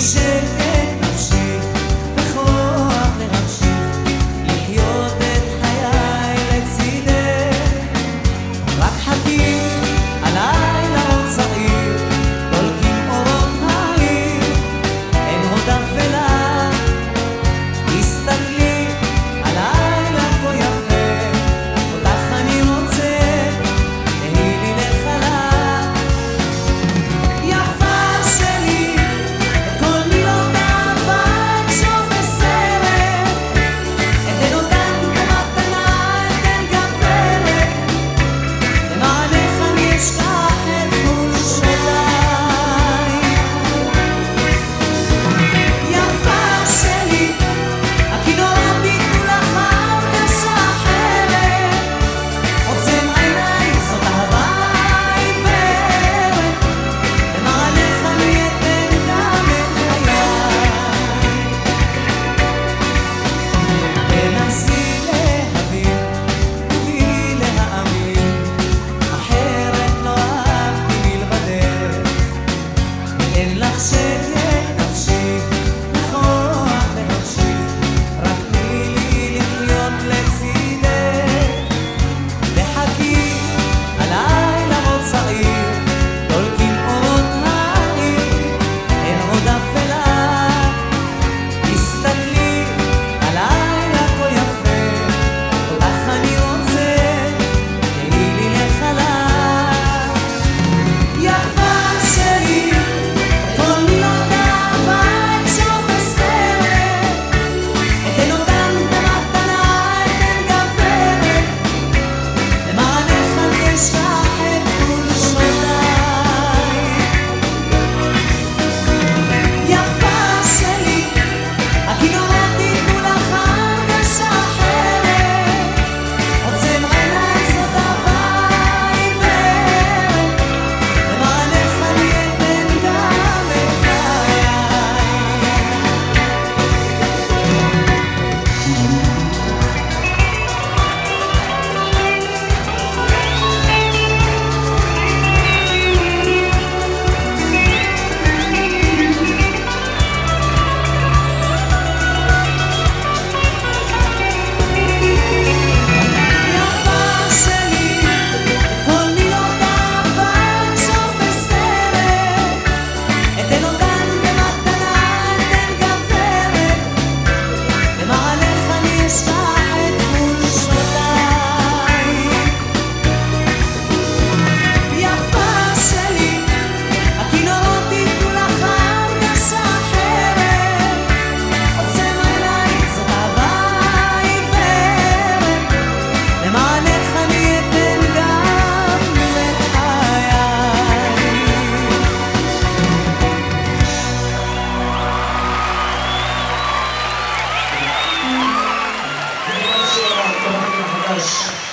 是。arkadaş.